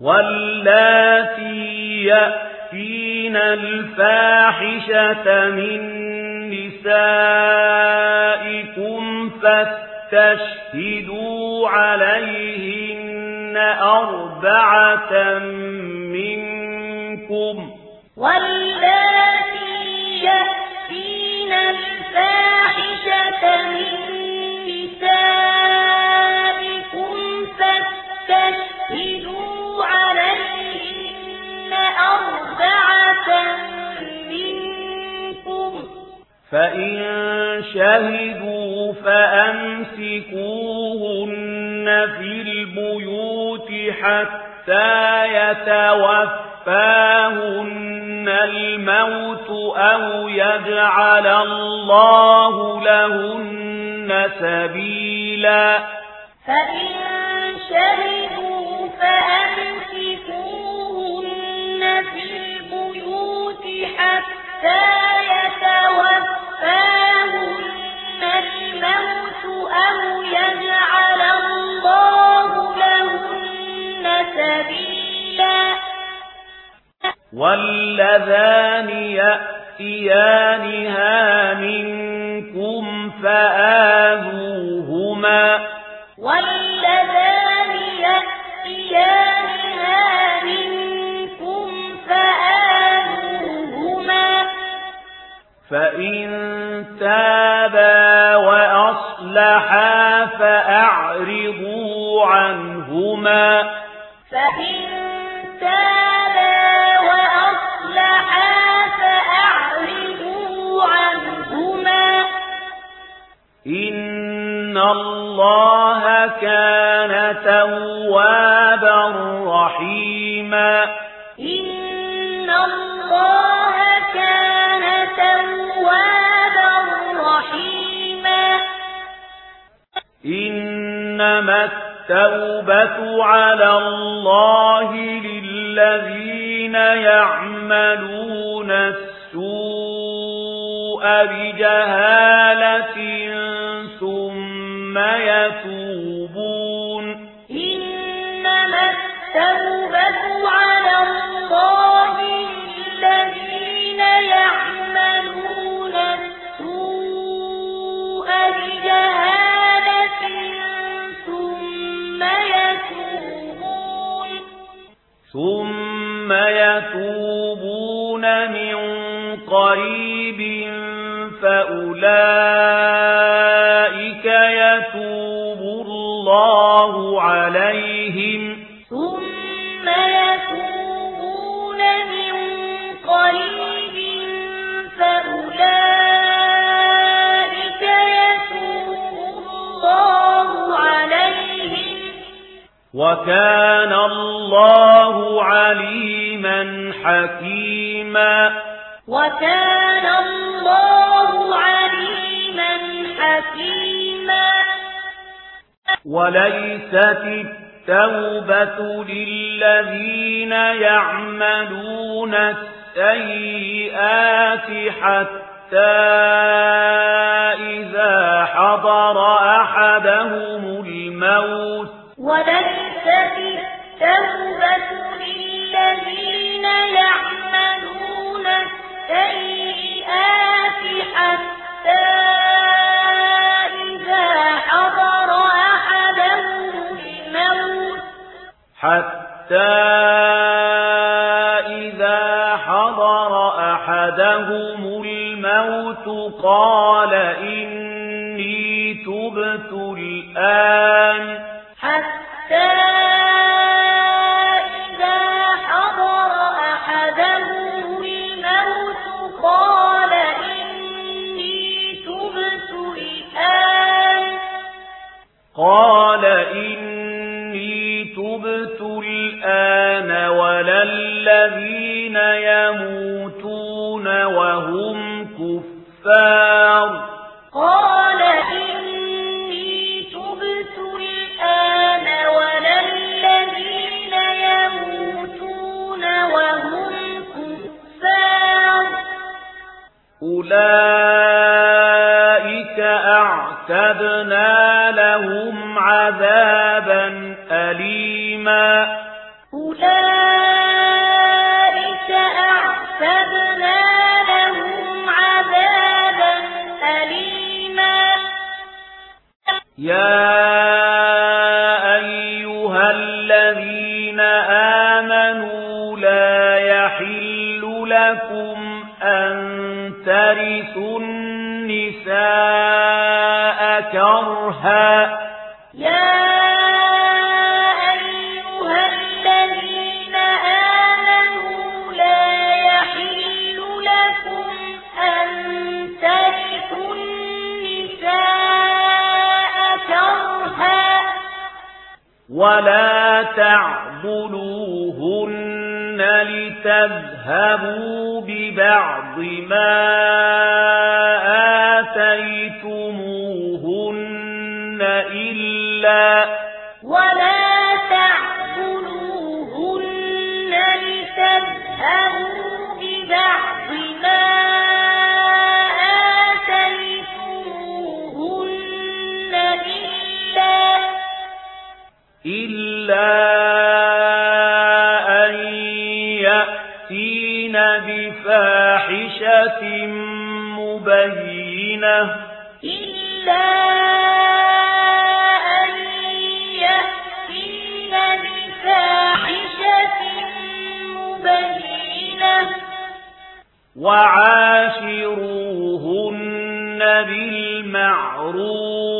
واللاتي يأتين الفاحشة من نسائكم فاستشهدوا عليهن أربعة منكم واللاتي يأتين الفاحشة من نسائكم فاستشهدوا فَإِن شَهِدُوا فَأَمْسِكُوهُنَّ فِي الْبُيُوتِ حَتَّى يَتَوَفَّاهُنَّ الْمَوْتُ أَوْ يَجْعَلَ اللَّهُ لَهُنَّ سَبِيلًا فَإِن شَهِدُوا فَأَمْسِكُوهُنَّ فِي الْبُيُوتِ حَتَّى يَتَوَفَّاهُنَّ يَتَوَفَّاهُنَّ الْمَوْتُ أَوْ يَجْعَلَ اللَّهُ لَهُنَّ سَبِيلًا وَاللَّذَانِ يَأْتِيَانِهَا مِنكُمْ فَآذُوهُمَا وَاللَّذَانِ يَأْتِيَانِهَا فإن تابا وأصلحا فأعرضوا عنهما فإن تابا وأصلحا فأعرضوا عنهما إن الله كان التوبة على الله للذين يعملون السوء بجهالة ثم يتوبون يتوبون من قريب فأولئك يتوب الله عليهم ثم يتوبون من قريب فأولئك يتوب الله عليهم. وكان الله عليهم عليما حكيما وكان الله عليما حكيما وليست التوبة للذين يعملون السيئات حتى إذا حضر أحدهم الموت وليست توبة للذين يعملون السيئات حتى إذا حضر أحدهم الموت حتى إذا حضر أحدهم الموت قال إني تبت الآن قال إني تبت الآن ولا الذي أعتدنا لهم عذابا أليما. أولئك أعتدنا لهم عذابا أليما. يا ترث النساء كرها يا أيها الذين آمنوا لا يحل لكم أن ترثوا النساء كرها ولا تعبلوهن لتذهبوا ببعض ما يأتين بفاحشة مبينة إلا أن يأتين بفاحشة مبينة وعاشروهن بالمعروف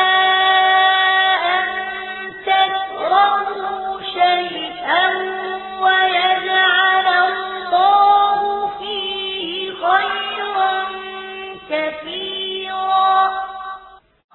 أَن